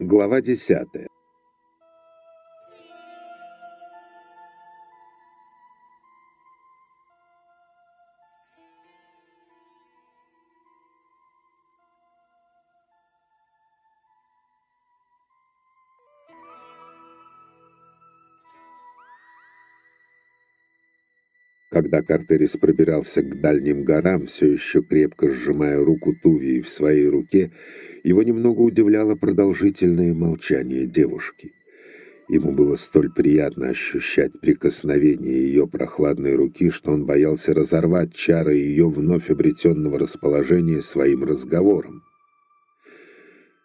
Глава десятая. Когда Картерис пробирался к дальним горам, все еще крепко сжимая руку Тувии в своей руке, его немного удивляло продолжительное молчание девушки. Ему было столь приятно ощущать прикосновение ее прохладной руки, что он боялся разорвать чары ее вновь обретенного расположения своим разговором.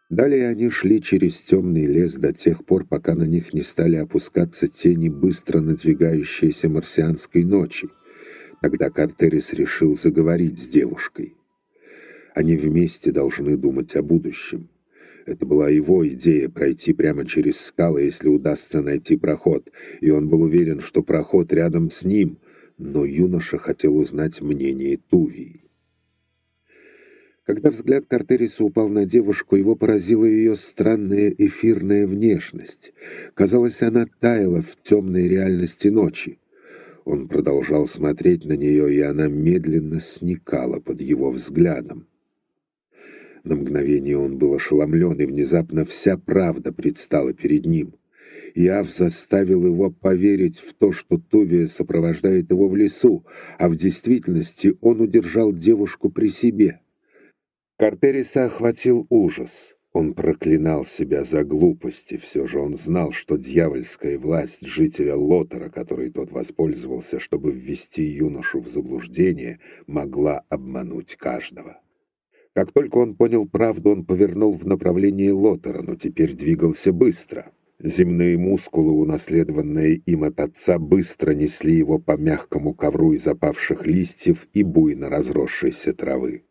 Далее они шли через темный лес до тех пор, пока на них не стали опускаться тени быстро надвигающейся марсианской ночи. Тогда Картерис решил заговорить с девушкой. Они вместе должны думать о будущем. Это была его идея пройти прямо через скалы, если удастся найти проход, и он был уверен, что проход рядом с ним, но юноша хотел узнать мнение Тувии. Когда взгляд Картериса упал на девушку, его поразила ее странная эфирная внешность. Казалось, она таяла в темной реальности ночи. Он продолжал смотреть на нее, и она медленно сникала под его взглядом. На мгновение он был ошеломлен, и внезапно вся правда предстала перед ним. Иав заставил его поверить в то, что Тувия сопровождает его в лесу, а в действительности он удержал девушку при себе — Картериса охватил ужас. Он проклинал себя за глупости, все же он знал, что дьявольская власть жителя Лотера, которой тот воспользовался, чтобы ввести юношу в заблуждение, могла обмануть каждого. Как только он понял правду, он повернул в направлении Лотера, но теперь двигался быстро. Земные мускулы, унаследованные им от отца, быстро несли его по мягкому ковру из опавших листьев и буйно разросшейся травы.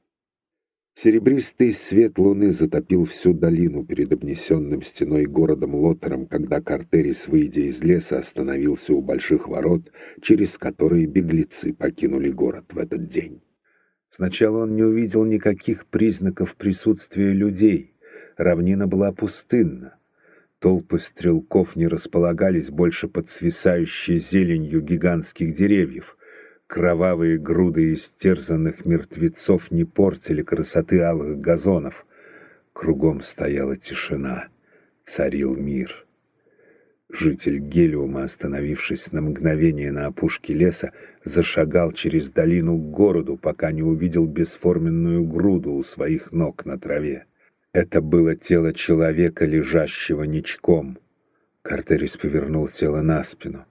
Серебристый свет луны затопил всю долину перед обнесенным стеной городом Лотером, когда Картерис, выйдя из леса, остановился у больших ворот, через которые беглецы покинули город в этот день. Сначала он не увидел никаких признаков присутствия людей. Равнина была пустынна. Толпы стрелков не располагались больше под свисающей зеленью гигантских деревьев — Кровавые груды истерзанных мертвецов не портили красоты алых газонов. Кругом стояла тишина, царил мир. Житель Гелиума, остановившись на мгновение на опушке леса, зашагал через долину к городу, пока не увидел бесформенную груду у своих ног на траве. Это было тело человека, лежащего ничком. Картерис повернул тело на спину.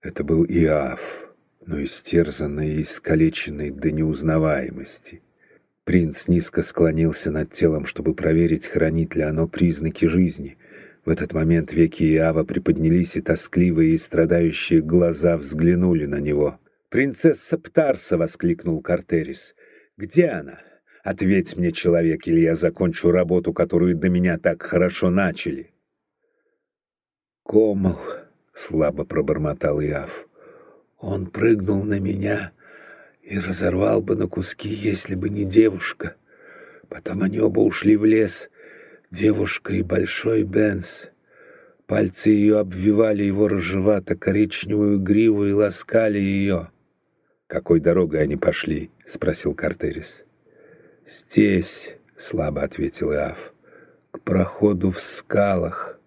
Это был Иаф но истерзанный и искалеченный до неузнаваемости. Принц низко склонился над телом, чтобы проверить, хранит ли оно признаки жизни. В этот момент веки Иава приподнялись, и тоскливые и страдающие глаза взглянули на него. «Принцесса Птарса!» — воскликнул Картерис. «Где она? Ответь мне, человек, или я закончу работу, которую до меня так хорошо начали». «Комал!» — слабо пробормотал Иав. Он прыгнул на меня и разорвал бы на куски, если бы не девушка. Потом они оба ушли в лес, девушка и большой Бенс. Пальцы ее обвивали его рыжевато-коричневую гриву и ласкали ее. «Какой дорогой они пошли?» — спросил Картерис. «Здесь», — слабо ответил Иав, — «к проходу в скалах».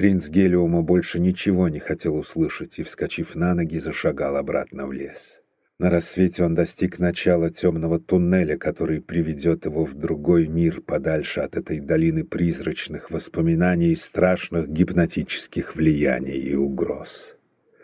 Принц Гелиума больше ничего не хотел услышать и, вскочив на ноги, зашагал обратно в лес. На рассвете он достиг начала темного туннеля, который приведет его в другой мир, подальше от этой долины призрачных воспоминаний и страшных гипнотических влияний и угроз.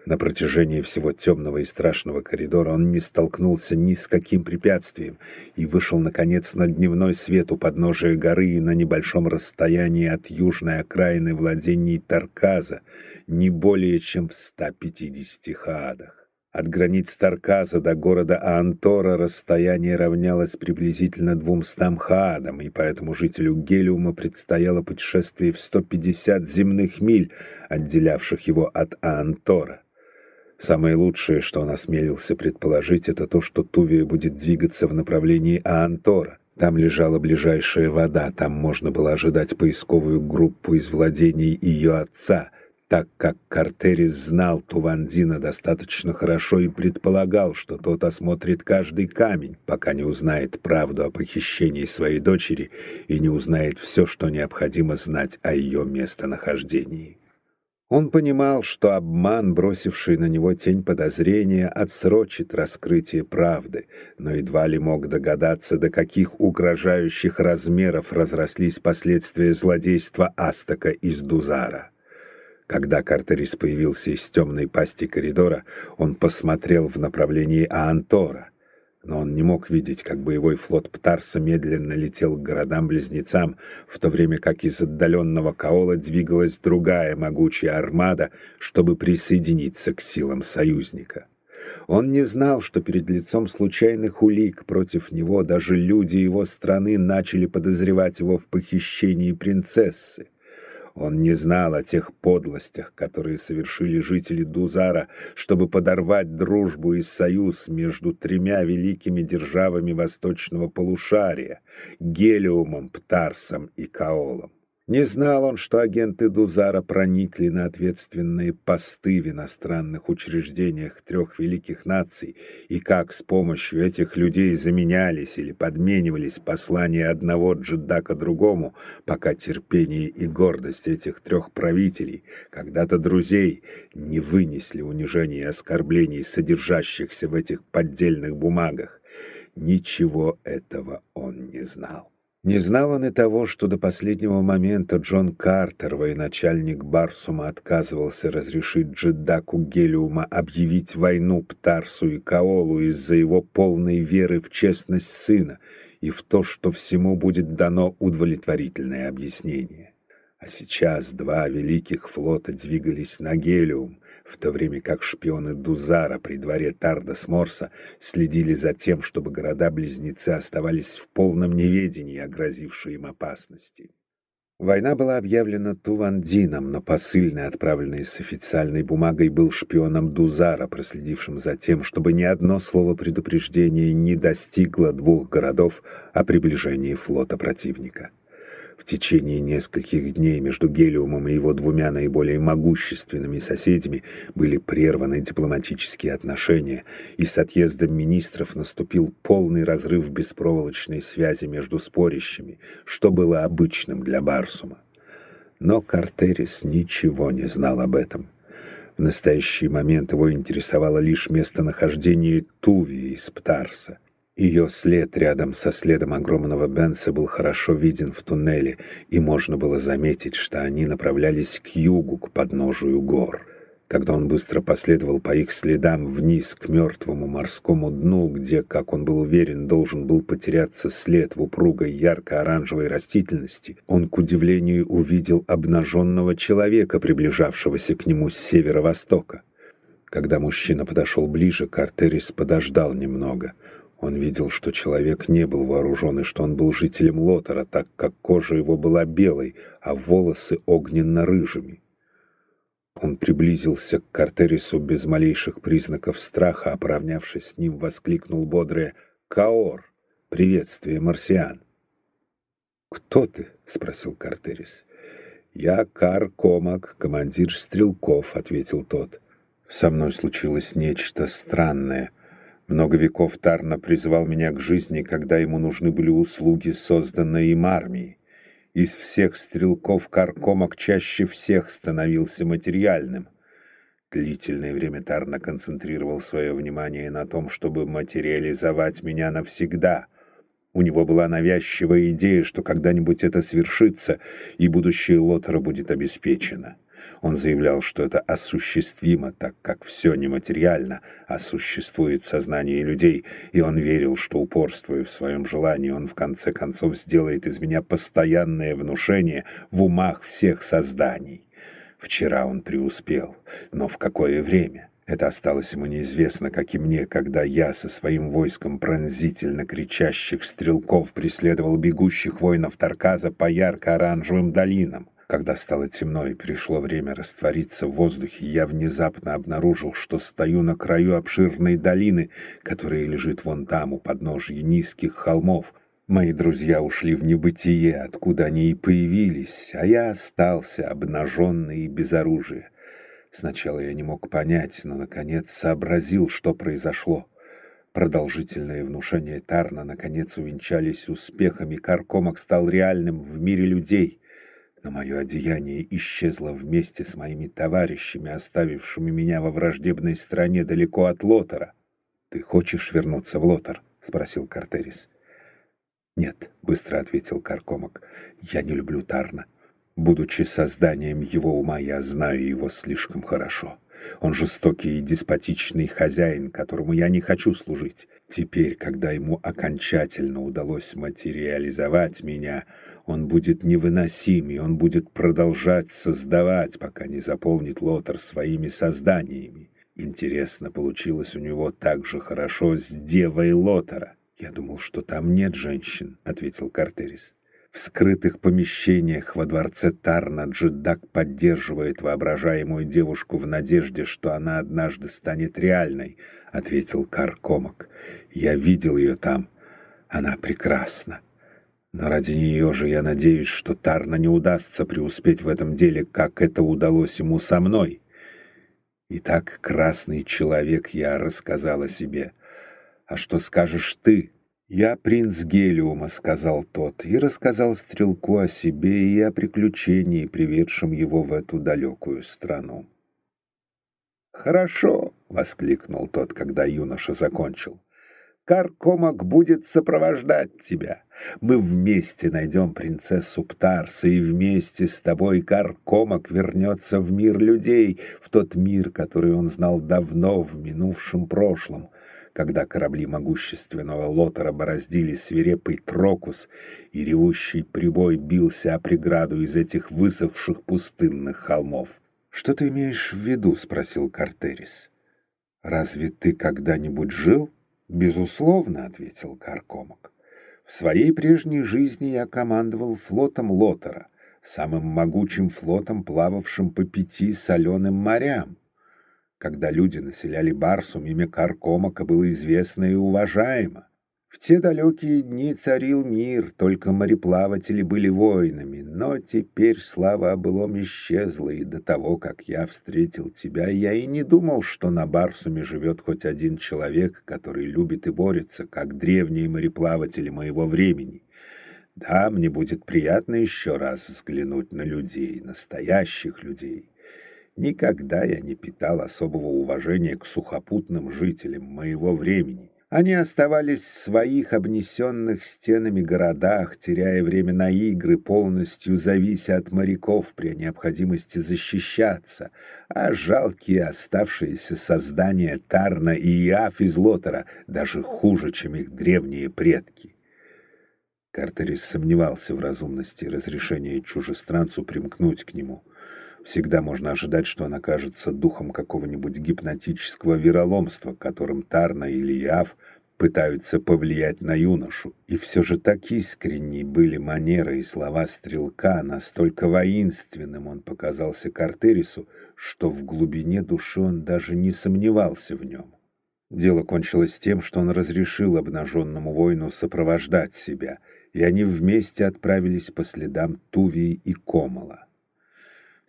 На протяжении всего темного и страшного коридора он не столкнулся ни с каким препятствием и вышел, наконец, на дневной свет у подножия горы и на небольшом расстоянии от южной окраины владений Тарказа, не более чем в 150 хаадах. От границ Тарказа до города Аантора расстояние равнялось приблизительно двумстам хаадам, и поэтому жителю Гелиума предстояло путешествие в 150 земных миль, отделявших его от Аантора. Самое лучшее, что он осмелился предположить, это то, что Тувия будет двигаться в направлении Аантора. Там лежала ближайшая вода, там можно было ожидать поисковую группу из владений ее отца, так как Картерис знал Тувандина достаточно хорошо и предполагал, что тот осмотрит каждый камень, пока не узнает правду о похищении своей дочери и не узнает все, что необходимо знать о ее местонахождении. Он понимал, что обман, бросивший на него тень подозрения, отсрочит раскрытие правды, но едва ли мог догадаться, до каких угрожающих размеров разрослись последствия злодейства Астака из Дузара. Когда Картерис появился из темной пасти коридора, он посмотрел в направлении Аантора — но он не мог видеть, как боевой флот Птарса медленно летел к городам-близнецам, в то время как из отдаленного Каола двигалась другая могучая армада, чтобы присоединиться к силам союзника. Он не знал, что перед лицом случайных улик против него даже люди его страны начали подозревать его в похищении принцессы. Он не знал о тех подлостях, которые совершили жители Дузара, чтобы подорвать дружбу и союз между тремя великими державами восточного полушария — Гелиумом, Птарсом и Каолом. Не знал он, что агенты Дузара проникли на ответственные посты в иностранных учреждениях трех великих наций, и как с помощью этих людей заменялись или подменивались послания одного джедака другому, пока терпение и гордость этих трех правителей, когда-то друзей, не вынесли унижений и оскорблений, содержащихся в этих поддельных бумагах. Ничего этого он не знал. Не знал он и того, что до последнего момента Джон Картер, военачальник Барсума, отказывался разрешить Джедаку Гелиума объявить войну Птарсу и Каолу из-за его полной веры в честность сына и в то, что всему будет дано удовлетворительное объяснение. А сейчас два великих флота двигались на Гелиум, в то время как шпионы Дузара при дворе Тардас Морса следили за тем, чтобы города-близнецы оставались в полном неведении о грозившей им опасности. Война была объявлена Тувандином, но посыльный, отправленный с официальной бумагой, был шпионом Дузара, проследившим за тем, чтобы ни одно слово предупреждения не достигло двух городов о приближении флота противника. Течение нескольких дней между Гелиумом и его двумя наиболее могущественными соседями были прерваны дипломатические отношения, и с отъездом министров наступил полный разрыв беспроволочной связи между спорящими, что было обычным для Барсума. Но Картерис ничего не знал об этом. В настоящий момент его интересовало лишь местонахождение Туви из Птарса. Ее след рядом со следом огромного Бенса был хорошо виден в туннеле, и можно было заметить, что они направлялись к югу, к подножию гор. Когда он быстро последовал по их следам вниз к мертвому морскому дну, где, как он был уверен, должен был потеряться след в упругой ярко-оранжевой растительности, он, к удивлению, увидел обнаженного человека, приближавшегося к нему с северо-востока. Когда мужчина подошел ближе, Картерис подождал немного — он видел, что человек не был вооружен и что он был жителем Лотера, так как кожа его была белой, а волосы огненно-рыжими. Он приблизился к Картерису без малейших признаков страха, а поравнявшись с ним, воскликнул бодрое «Каор! Приветствие, марсиан!» «Кто ты?» — спросил Картерис. «Я Кар Комак, командир стрелков», — ответил тот. «Со мной случилось нечто странное». Много веков Тарна призывал меня к жизни, когда ему нужны были услуги, созданные им армией. Из всех стрелков Каркомок чаще всех становился материальным. Длительное время Тарна концентрировал свое внимание на том, чтобы материализовать меня навсегда. У него была навязчивая идея, что когда-нибудь это свершится, и будущее Лотера будет обеспечено. Он заявлял, что это осуществимо, так как все нематериально, а существует в людей, и он верил, что, упорствуя в своем желании, он в конце концов сделает из меня постоянное внушение в умах всех созданий. Вчера он преуспел, но в какое время? Это осталось ему неизвестно, как и мне, когда я со своим войском пронзительно кричащих стрелков преследовал бегущих воинов Тарказа по ярко-оранжевым долинам. Когда стало темно и пришло время раствориться в воздухе, я внезапно обнаружил, что стою на краю обширной долины, которая лежит вон там, у подножья низких холмов. Мои друзья ушли в небытие, откуда они и появились, а я остался обнаженный и без оружия. Сначала я не мог понять, но, наконец, сообразил, что произошло. Продолжительные внушения Тарна, наконец, увенчались успехами. Каркомок стал реальным в мире людей. Но мое одеяние исчезло вместе с моими товарищами, оставившими меня во враждебной стране далеко от Лотера. «Ты хочешь вернуться в Лотер?» — спросил Картерис. «Нет», — быстро ответил Каркомок, — «я не люблю Тарна. Будучи созданием его ума, я знаю его слишком хорошо. Он жестокий и деспотичный хозяин, которому я не хочу служить. Теперь, когда ему окончательно удалось материализовать меня, он будет невыносим, и он будет продолжать создавать, пока не заполнит Лотер своими созданиями. Интересно, получилось у него так же хорошо с девой Лотера. «Я думал, что там нет женщин», — ответил Картерис. В скрытых помещениях во дворце Тарна Джидак поддерживает воображаемую девушку в надежде, что она однажды станет реальной, — ответил Каркомок. Я видел ее там. Она прекрасна. Но ради нее же я надеюсь, что Тарна не удастся преуспеть в этом деле, как это удалось ему со мной. Итак, красный человек, я рассказал о себе. А что скажешь ты, «Я принц Гелиума», — сказал тот, и рассказал стрелку о себе и о приключении, приведшем его в эту далекую страну. «Хорошо», — воскликнул тот, когда юноша закончил. «Каркомак будет сопровождать тебя. Мы вместе найдем принцессу Птарса, и вместе с тобой Каркомак вернется в мир людей, в тот мир, который он знал давно, в минувшем прошлом» когда корабли могущественного Лотера бороздили свирепый Трокус, и ревущий прибой бился о преграду из этих высохших пустынных холмов. «Что ты имеешь в виду?» — спросил Картерис. «Разве ты когда-нибудь жил?» «Безусловно», — ответил Каркомок. «В своей прежней жизни я командовал флотом Лотера, самым могучим флотом, плававшим по пяти соленым морям. Когда люди населяли Барсум, имя Каркомака было известно и уважаемо. В те далекие дни царил мир, только мореплаватели были воинами, но теперь слава о былом исчезла, и до того, как я встретил тебя, я и не думал, что на Барсуме живет хоть один человек, который любит и борется, как древние мореплаватели моего времени. Да, мне будет приятно еще раз взглянуть на людей, настоящих людей. Никогда я не питал особого уважения к сухопутным жителям моего времени. Они оставались в своих обнесенных стенами городах, теряя время на игры, полностью завися от моряков при необходимости защищаться, а жалкие оставшиеся создания Тарна и Иаф из Лотера даже хуже, чем их древние предки. Картерис сомневался в разумности разрешения чужестранцу примкнуть к нему — Всегда можно ожидать, что он окажется духом какого-нибудь гипнотического вероломства, которым Тарна или Яв пытаются повлиять на юношу. И все же так искренни были манеры и слова стрелка, настолько воинственным он показался Картерису, что в глубине души он даже не сомневался в нем. Дело кончилось тем, что он разрешил обнаженному воину сопровождать себя, и они вместе отправились по следам Тувии и Комала.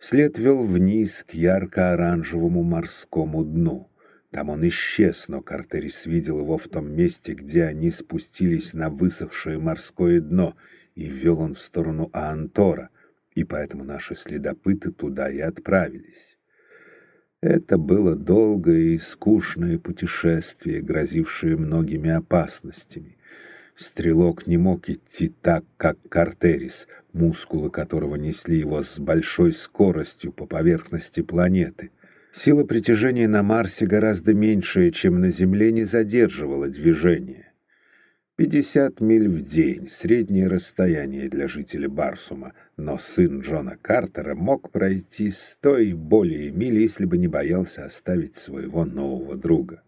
След вел вниз к ярко-оранжевому морскому дну. Там он исчез, но Картерис видел его в том месте, где они спустились на высохшее морское дно, и вел он в сторону Аантора, и поэтому наши следопыты туда и отправились. Это было долгое и скучное путешествие, грозившее многими опасностями. Стрелок не мог идти так, как Картерис, мускулы которого несли его с большой скоростью по поверхности планеты. Сила притяжения на Марсе гораздо меньшая, чем на Земле, не задерживала движение. 50 миль в день — среднее расстояние для жителя Барсума, но сын Джона Картера мог пройти сто и более миль, если бы не боялся оставить своего нового друга.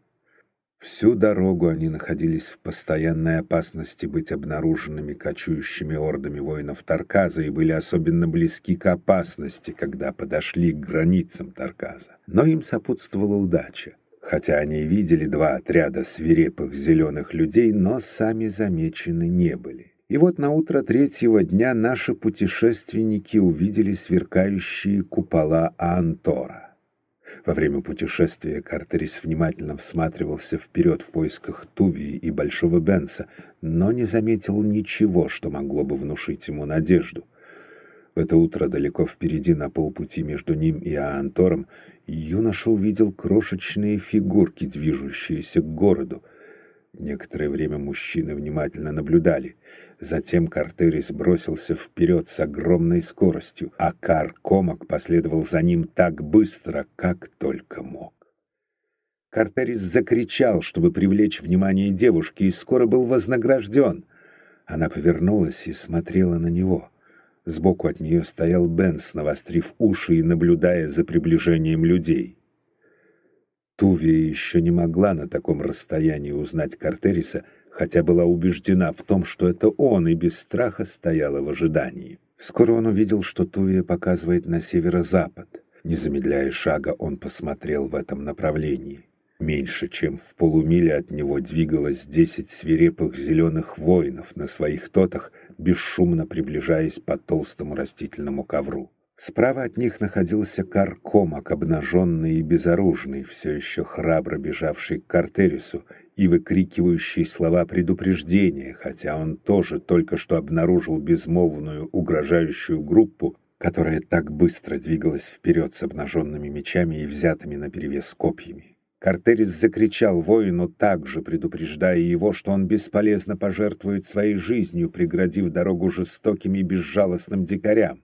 Всю дорогу они находились в постоянной опасности быть обнаруженными кочующими ордами воинов Тарказа и были особенно близки к опасности, когда подошли к границам Тарказа. Но им сопутствовала удача. Хотя они и видели два отряда свирепых зеленых людей, но сами замечены не были. И вот на утро третьего дня наши путешественники увидели сверкающие купола Аантора. Во время путешествия Картерис внимательно всматривался вперед в поисках Тувии и Большого Бенса, но не заметил ничего, что могло бы внушить ему надежду. В это утро далеко впереди, на полпути между ним и Аантором, юноша увидел крошечные фигурки, движущиеся к городу. Некоторое время мужчины внимательно наблюдали. Затем Картерис бросился вперед с огромной скоростью, а Кар Комок последовал за ним так быстро, как только мог. Картерис закричал, чтобы привлечь внимание девушки, и скоро был вознагражден. Она повернулась и смотрела на него. Сбоку от нее стоял Бенс, навострив уши и наблюдая за приближением людей. Тувия еще не могла на таком расстоянии узнать Картериса, хотя была убеждена в том, что это он, и без страха стояла в ожидании. Скоро он увидел, что Тувия показывает на северо-запад. Не замедляя шага, он посмотрел в этом направлении. Меньше чем в полумиле от него двигалось десять свирепых зеленых воинов на своих тотах, бесшумно приближаясь по толстому растительному ковру. Справа от них находился Каркомак, обнаженный и безоружный, все еще храбро бежавший к Картерису и выкрикивающий слова предупреждения, хотя он тоже только что обнаружил безмолвную угрожающую группу, которая так быстро двигалась вперед с обнаженными мечами и взятыми наперевес копьями. Картерис закричал воину, также предупреждая его, что он бесполезно пожертвует своей жизнью, преградив дорогу жестоким и безжалостным дикарям.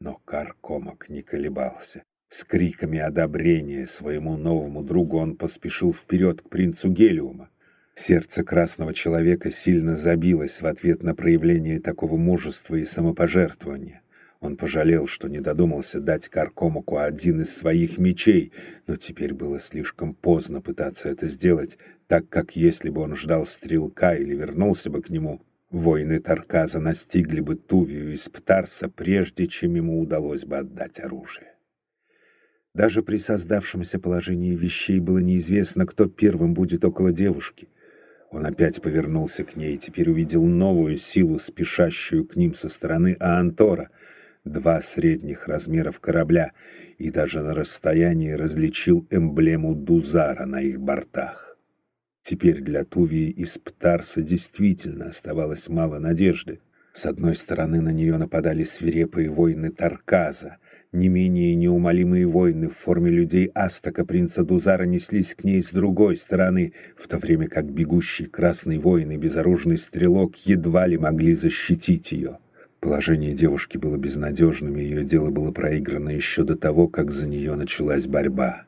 Но Каркомок не колебался. С криками одобрения своему новому другу он поспешил вперед к принцу Гелиума. Сердце красного человека сильно забилось в ответ на проявление такого мужества и самопожертвования. Он пожалел, что не додумался дать Каркомуку один из своих мечей, но теперь было слишком поздно пытаться это сделать, так как если бы он ждал стрелка или вернулся бы к нему, воины Тарказа настигли бы Тувию из Птарса, прежде чем ему удалось бы отдать оружие. Даже при создавшемся положении вещей было неизвестно, кто первым будет около девушки. Он опять повернулся к ней и теперь увидел новую силу, спешащую к ним со стороны Аантора — два средних размеров корабля и даже на расстоянии различил эмблему Дузара на их бортах. Теперь для Тувии из Птарса действительно оставалось мало надежды. С одной стороны на нее нападали свирепые воины Тарказа, не менее неумолимые воины в форме людей Астака принца Дузара неслись к ней с другой стороны, в то время как бегущий красный воин и безоружный стрелок едва ли могли защитить ее. Положение девушки было безнадежным, и ее дело было проиграно еще до того, как за нее началась борьба.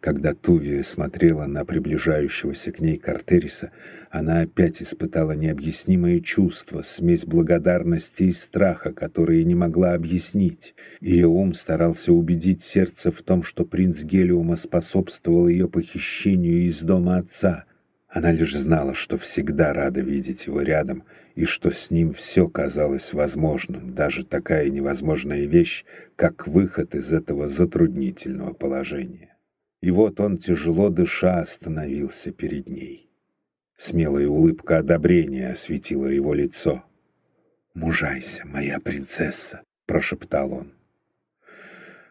Когда Тувия смотрела на приближающегося к ней Картериса, она опять испытала необъяснимое чувство, смесь благодарности и страха, которые не могла объяснить. Ее ум старался убедить сердце в том, что принц Гелиума способствовал ее похищению из дома отца. Она лишь знала, что всегда рада видеть его рядом — и что с ним все казалось возможным, даже такая невозможная вещь, как выход из этого затруднительного положения. И вот он, тяжело дыша, остановился перед ней. Смелая улыбка одобрения осветила его лицо. «Мужайся, моя принцесса!» — прошептал он.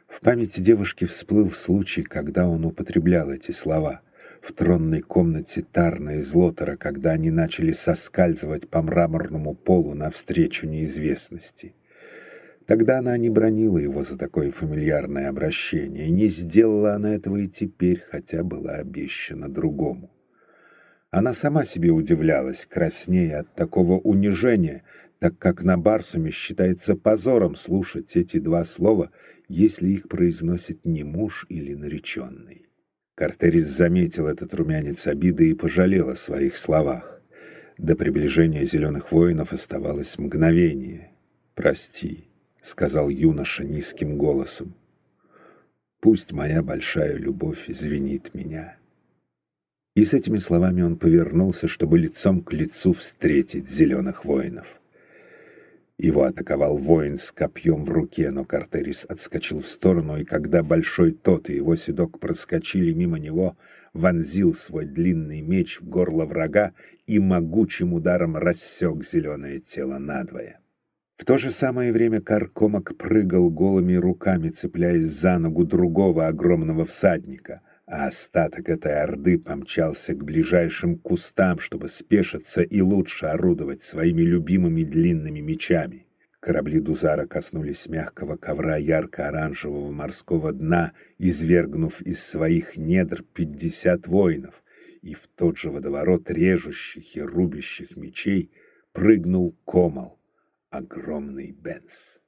В памяти девушки всплыл случай, когда он употреблял эти слова — в тронной комнате Тарна и Злотера, когда они начали соскальзывать по мраморному полу навстречу неизвестности. Тогда она не бронила его за такое фамильярное обращение, и не сделала она этого и теперь, хотя была обещана другому. Она сама себе удивлялась, краснея от такого унижения, так как на Барсуме считается позором слушать эти два слова, если их произносит не муж или нареченный. Картерис заметил этот румянец обиды и пожалел о своих словах. До приближения зеленых воинов оставалось мгновение. «Прости», — сказал юноша низким голосом. «Пусть моя большая любовь извинит меня». И с этими словами он повернулся, чтобы лицом к лицу встретить зеленых воинов. Его атаковал воин с копьем в руке, но Картерис отскочил в сторону, и когда Большой Тот и его седок проскочили мимо него, вонзил свой длинный меч в горло врага и могучим ударом рассек зеленое тело надвое. В то же самое время Каркомок прыгал голыми руками, цепляясь за ногу другого огромного всадника, а остаток этой орды помчался к ближайшим кустам, чтобы спешиться и лучше орудовать своими любимыми длинными мечами. Корабли Дузара коснулись мягкого ковра ярко-оранжевого морского дна, извергнув из своих недр пятьдесят воинов, и в тот же водоворот режущих и рубящих мечей прыгнул Комал огромный Бенц.